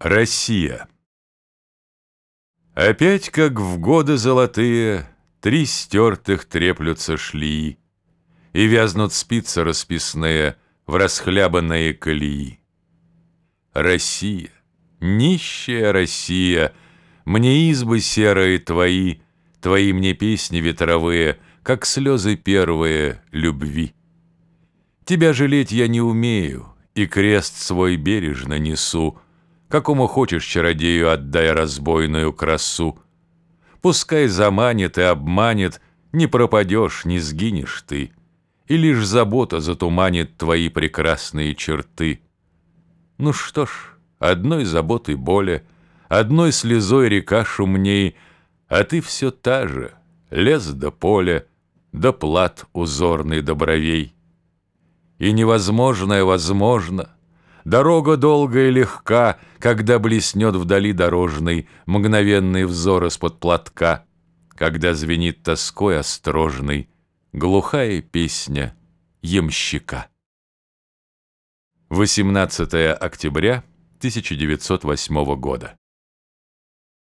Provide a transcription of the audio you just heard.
Россия Опять, как в годы золотые, Три стертых треплются шли, И вязнут спицы расписные В расхлябанные колеи. Россия, нищая Россия, Мне избы серые твои, Твои мне песни ветровые, Как слезы первые любви. Тебя жалеть я не умею, И крест свой бережно несу, Какому хочешь чародею отдай разбойную красу. Пускай заманит и обманет, Не пропадешь, не сгинешь ты, И лишь забота затуманит Твои прекрасные черты. Ну что ж, одной заботой более, Одной слезой река шумней, А ты все та же, лес да поле, Да плат узорный до бровей. И невозможное возможно — Дорога долгая и легка, Когда блеснет вдали дорожный Мгновенный взор из-под платка, Когда звенит тоской острожной Глухая песня ямщика. 18 октября 1908 года.